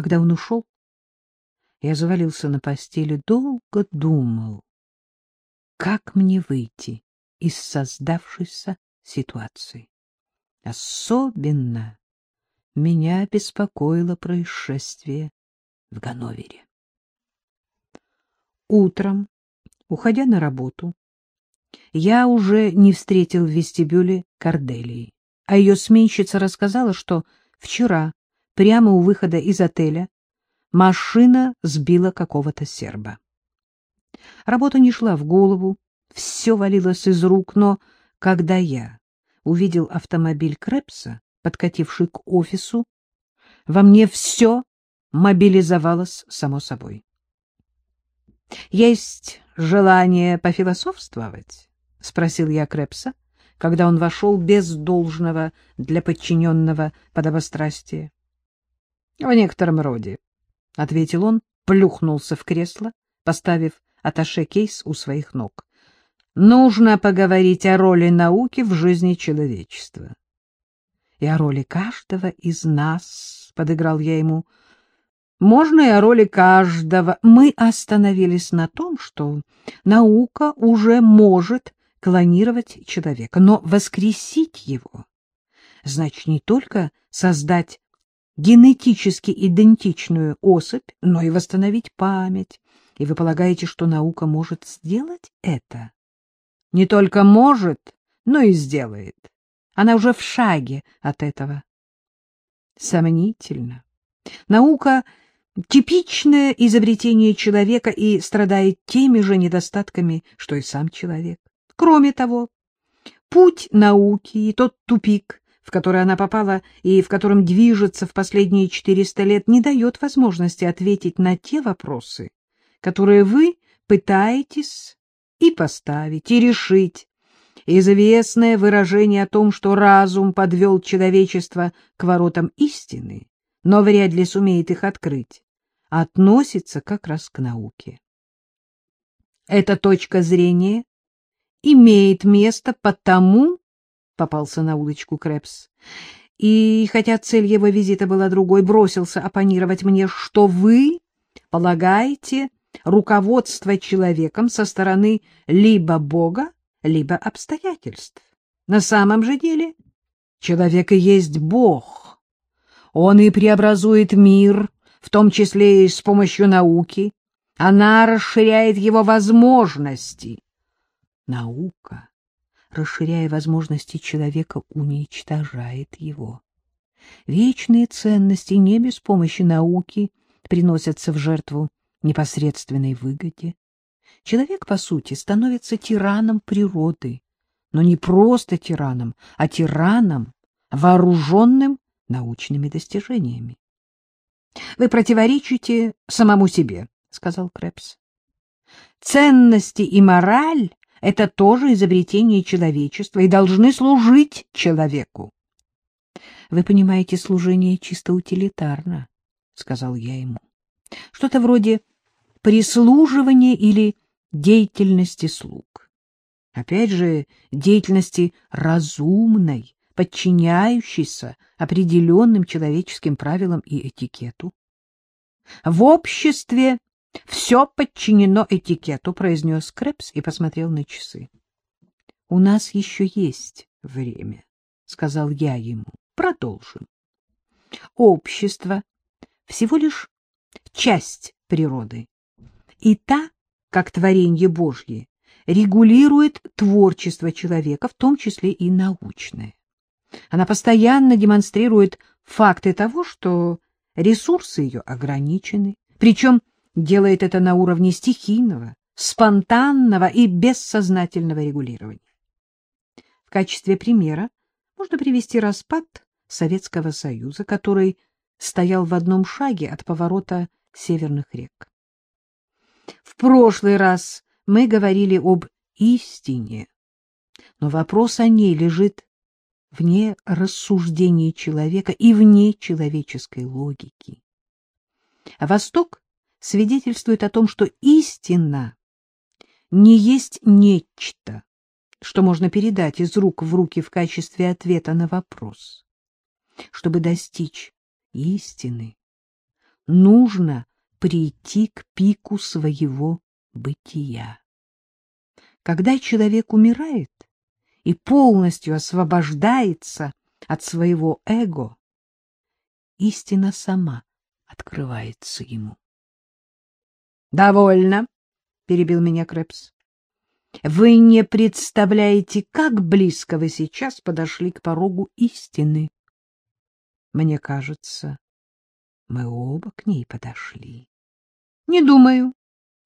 Когда он ушел, я завалился на постели, долго думал, как мне выйти из создавшейся ситуации. Особенно меня беспокоило происшествие в Ганновере. Утром, уходя на работу, я уже не встретил в вестибюле Корделии, а ее сменщица рассказала, что вчера, прямо у выхода из отеля, машина сбила какого-то серба. Работа не шла в голову, все валилось из рук, но когда я увидел автомобиль Крепса, подкативший к офису, во мне все мобилизовалось само собой. Есть желание пофилософствовать? — спросил я Крепса, когда он вошел без должного для подчиненного подобострастия. — В некотором роде, — ответил он, плюхнулся в кресло, поставив аташе кейс у своих ног. — Нужно поговорить о роли науки в жизни человечества. — И о роли каждого из нас, — подыграл я ему, — можно и о роли каждого. Мы остановились на том, что наука уже может клонировать человека, но воскресить его значит не только создать генетически идентичную особь, но и восстановить память. И вы полагаете, что наука может сделать это? Не только может, но и сделает. Она уже в шаге от этого. Сомнительно. Наука типичное изобретение человека и страдает теми же недостатками, что и сам человек. Кроме того, путь науки и тот тупик, в который она попала и в котором движется в последние 400 лет, не дает возможности ответить на те вопросы, которые вы пытаетесь и поставить, и решить. Известное выражение о том, что разум подвел человечество к воротам истины, но вряд ли сумеет их открыть, относится как раз к науке. Эта точка зрения имеет место потому, попался на удочку Крэпс, и хотя цель его визита была другой, бросился оппонировать мне, что вы полагаете руководство человеком со стороны либо Бога, либо обстоятельств. На самом же деле человек и есть Бог. Он и преобразует мир, в том числе и с помощью науки. Она расширяет его возможности. Наука, расширяя возможности человека, уничтожает его. Вечные ценности не без помощи науки приносятся в жертву непосредственной выгоде. Человек, по сути, становится тираном природы, но не просто тираном, а тираном, вооруженным научными достижениями. — Вы противоречите самому себе, — сказал Крепс. — Ценности и мораль — это тоже изобретение человечества и должны служить человеку. — Вы понимаете, служение чисто утилитарно, — сказал я ему. — Что-то вроде прислуживания или деятельности слуг. Опять же, деятельности разумной, подчиняющийся определенным человеческим правилам и этикету. В обществе все подчинено этикету, произнес Крепс и посмотрел на часы. — У нас еще есть время, — сказал я ему. — Продолжим. Общество — всего лишь часть природы. И та, как творение Божье, регулирует творчество человека, в том числе и научное. Она постоянно демонстрирует факты того, что ресурсы ее ограничены, причем делает это на уровне стихийного, спонтанного и бессознательного регулирования. В качестве примера можно привести распад Советского Союза, который стоял в одном шаге от поворота северных рек. В прошлый раз мы говорили об истине, но вопрос о ней лежит вне рассуждений человека и вне человеческой логики. Восток свидетельствует о том, что истина не есть нечто, что можно передать из рук в руки в качестве ответа на вопрос. Чтобы достичь истины, нужно прийти к пику своего бытия. Когда человек умирает и полностью освобождается от своего эго, истина сама открывается ему. — Довольно, — перебил меня Крэпс. — Вы не представляете, как близко вы сейчас подошли к порогу истины. Мне кажется, мы оба к ней подошли. — Не думаю,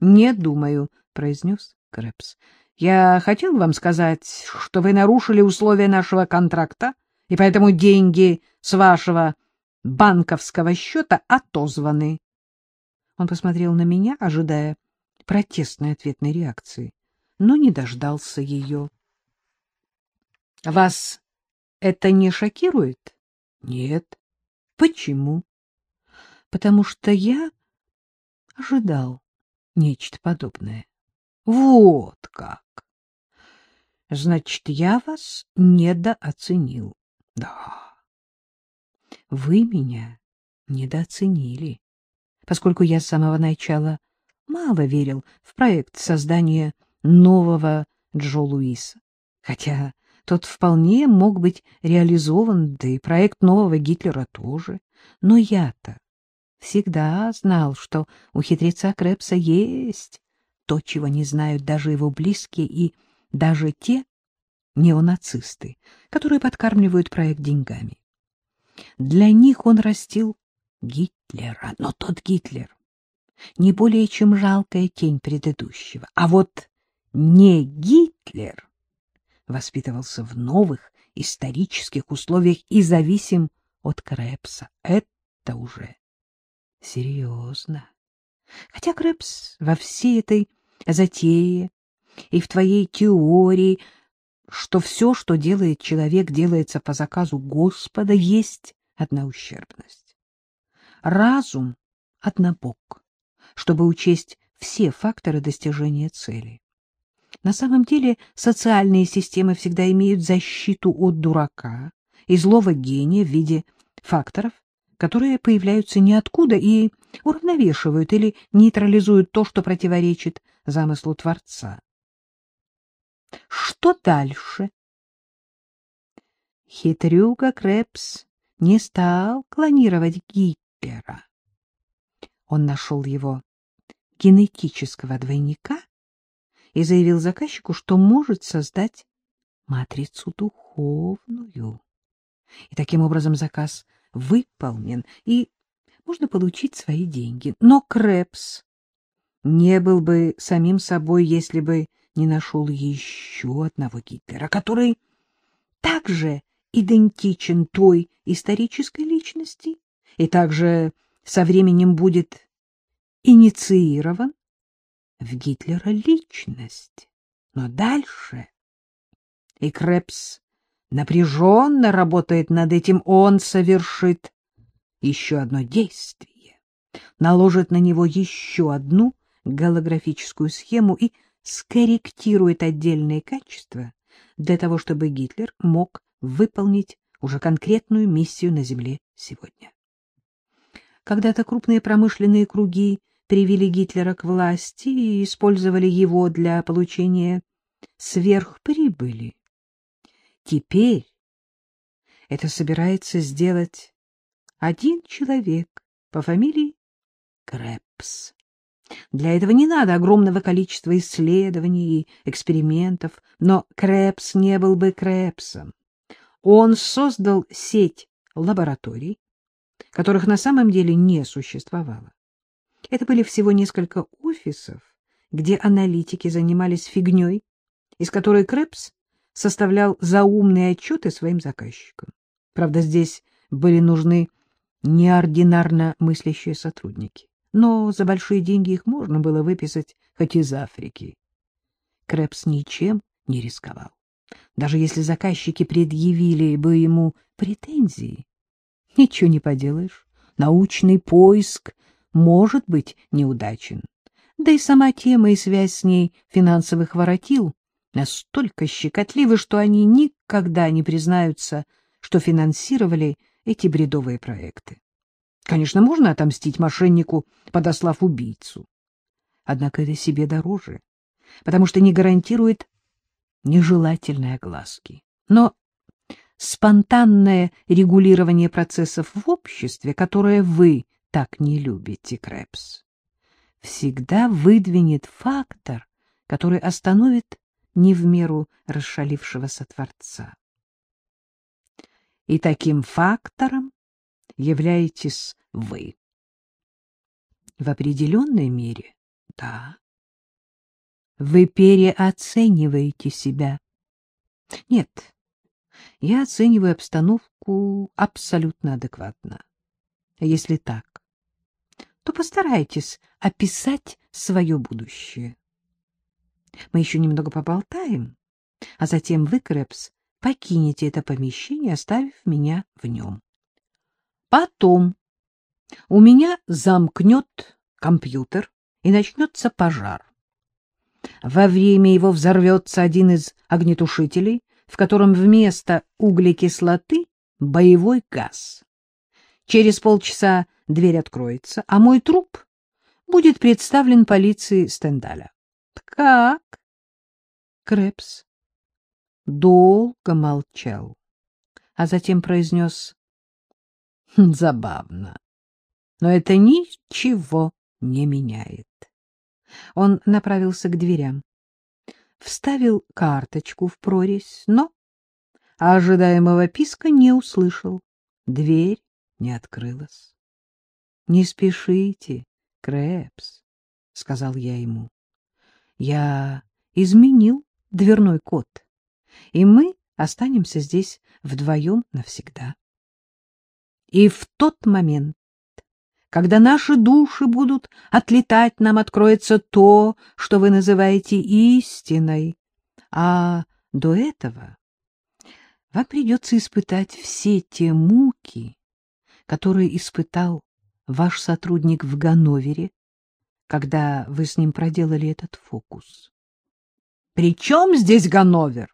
не думаю, — произнес Крэпс. — Я хотел вам сказать, что вы нарушили условия нашего контракта, и поэтому деньги с вашего банковского счета отозваны. Он посмотрел на меня, ожидая протестной ответной реакции, но не дождался ее. — Вас это не шокирует? — Нет. — Почему? — Потому что я ожидал нечто подобное. — Вот как! Значит, я вас недооценил. — Да. Вы меня недооценили, поскольку я с самого начала мало верил в проект создания нового Джо Луиса, хотя тот вполне мог быть реализован, да и проект нового Гитлера тоже. Но я-то всегда знал, что у хитреца Крепса есть то, чего не знают даже его близкие и даже те неонацисты, которые подкармливают проект деньгами. Для них он растил Гитлера, но тот Гитлер не более чем жалкая тень предыдущего. А вот не Гитлер воспитывался в новых исторических условиях и зависим от Крепса. Это уже серьезно. Хотя Крепс во всей этой затее и в твоей теории, что все, что делает человек, делается по заказу Господа, есть одна ущербность. Разум однобок, чтобы учесть все факторы достижения цели. На самом деле социальные системы всегда имеют защиту от дурака и злого гения в виде факторов, которые появляются ниоткуда и уравновешивают или нейтрализуют то, что противоречит замыслу Творца. Что дальше? Хитрюга Крепс не стал клонировать Гитлера. Он нашел его генетического двойника и заявил заказчику, что может создать матрицу духовную. И таким образом заказ выполнен, и можно получить свои деньги. Но Крепс не был бы самим собой, если бы не нашел еще одного Гитлера, который также идентичен той исторической личности и также со временем будет инициирован в Гитлера личность. Но дальше... И Крепс напряженно работает над этим, он совершит еще одно действие, наложит на него еще одну голографическую схему и скорректирует отдельные качества для того, чтобы Гитлер мог выполнить уже конкретную миссию на Земле сегодня. Когда-то крупные промышленные круги привели Гитлера к власти и использовали его для получения сверхприбыли. Теперь это собирается сделать один человек по фамилии Крепс. Для этого не надо огромного количества исследований и экспериментов, но Крепс не был бы Крепсом. Он создал сеть лабораторий, которых на самом деле не существовало. Это были всего несколько офисов, где аналитики занимались фигней, из которой Крепс составлял заумные отчеты своим заказчикам. Правда, здесь были нужны неординарно мыслящие сотрудники, но за большие деньги их можно было выписать хоть из Африки. Крепс ничем не рисковал. Даже если заказчики предъявили бы ему претензии, ничего не поделаешь. Научный поиск может быть неудачен. Да и сама тема и связь с ней финансовых воротил настолько щекотливы, что они никогда не признаются, что финансировали эти бредовые проекты. Конечно, можно отомстить мошеннику, подослав убийцу. Однако это себе дороже, потому что не гарантирует нежелательной огласки. Но спонтанное регулирование процессов в обществе, которое вы так не любите, Крэпс, всегда выдвинет фактор, который остановит не в меру расшалившегося Творца. И таким фактором являетесь вы. В определенной мере, да. Вы переоцениваете себя. Нет, я оцениваю обстановку абсолютно адекватно. Если так, то постарайтесь описать свое будущее. Мы еще немного поболтаем, а затем вы, Крэпс, покинете это помещение, оставив меня в нем. Потом у меня замкнет компьютер и начнется пожар. Во время его взорвется один из огнетушителей, в котором вместо углекислоты боевой газ. Через полчаса дверь откроется, а мой труп будет представлен полиции Стендаля. Как? Крепс долго молчал, а затем произнес «Хм, «Забавно, но это ничего не меняет». Он направился к дверям, вставил карточку в прорезь, но ожидаемого писка не услышал. Дверь не открылась. — Не спешите, Крэпс, — сказал я ему. Я изменил дверной код, и мы останемся здесь вдвоем навсегда. И в тот момент, когда наши души будут отлетать, нам откроется то, что вы называете истиной. А до этого вам придется испытать все те муки, которые испытал ваш сотрудник в Ганновере, когда вы с ним проделали этот фокус. — При чем здесь Ганновер?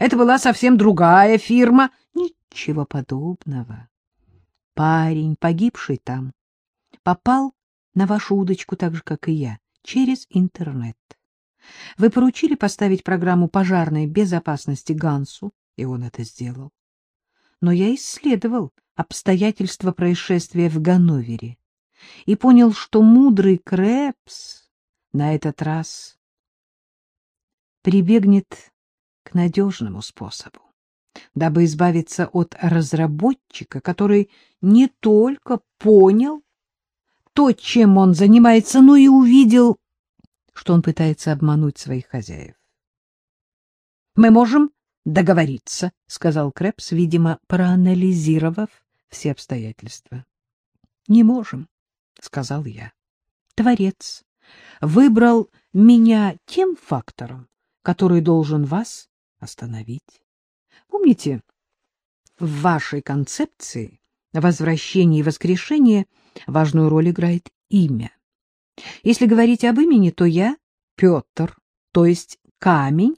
Это была совсем другая фирма. Ничего подобного. Парень, погибший там, попал на вашу удочку так же, как и я, через интернет. Вы поручили поставить программу пожарной безопасности Гансу, и он это сделал. Но я исследовал обстоятельства происшествия в Ганновере и понял, что мудрый Крэпс на этот раз прибегнет к надежному способу, дабы избавиться от разработчика, который не только понял то, чем он занимается, но и увидел, что он пытается обмануть своих хозяев. «Мы можем договориться», — сказал Крэпс, видимо, проанализировав все обстоятельства. — Не можем, — сказал я. Творец выбрал меня тем фактором, который должен вас остановить. Помните, в вашей концепции возвращения и воскрешения важную роль играет имя. Если говорить об имени, то я Петр, то есть камень,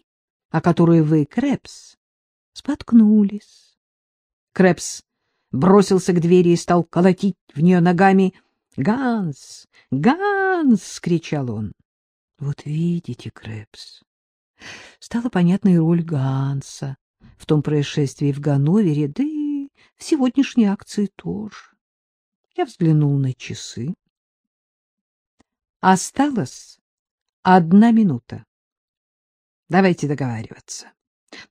о который вы, Крепс, споткнулись. Крепс бросился к двери и стал колотить в нее ногами. «Ганс! Ганс!» — кричал он. «Вот видите, Крэпс, стала понятна и роль Ганса в том происшествии в Ганновере, да и в сегодняшней акции тоже. Я взглянул на часы. Осталась одна минута. Давайте договариваться.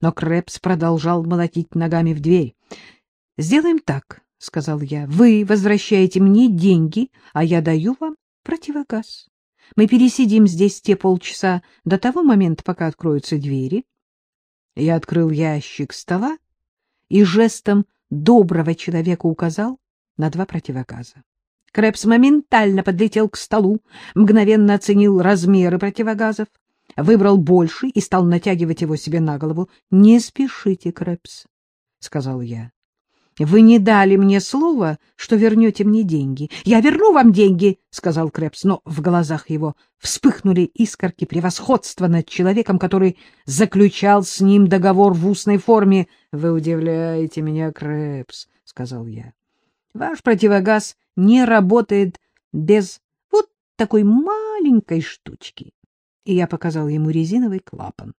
Но Крэпс продолжал молотить ногами в дверь. — Сделаем так, — сказал я. — Вы возвращаете мне деньги, а я даю вам противогаз. Мы пересидим здесь те полчаса до того момента, пока откроются двери. Я открыл ящик стола и жестом доброго человека указал на два противогаза. Крэпс моментально подлетел к столу, мгновенно оценил размеры противогазов, выбрал больший и стал натягивать его себе на голову. — Не спешите, Крэпс, — сказал я. Вы не дали мне слова, что вернете мне деньги. — Я верну вам деньги, — сказал Крэпс, но в глазах его вспыхнули искорки превосходства над человеком, который заключал с ним договор в устной форме. — Вы удивляете меня, Крэпс, — сказал я. — Ваш противогаз не работает без вот такой маленькой штучки. И я показал ему резиновый клапан.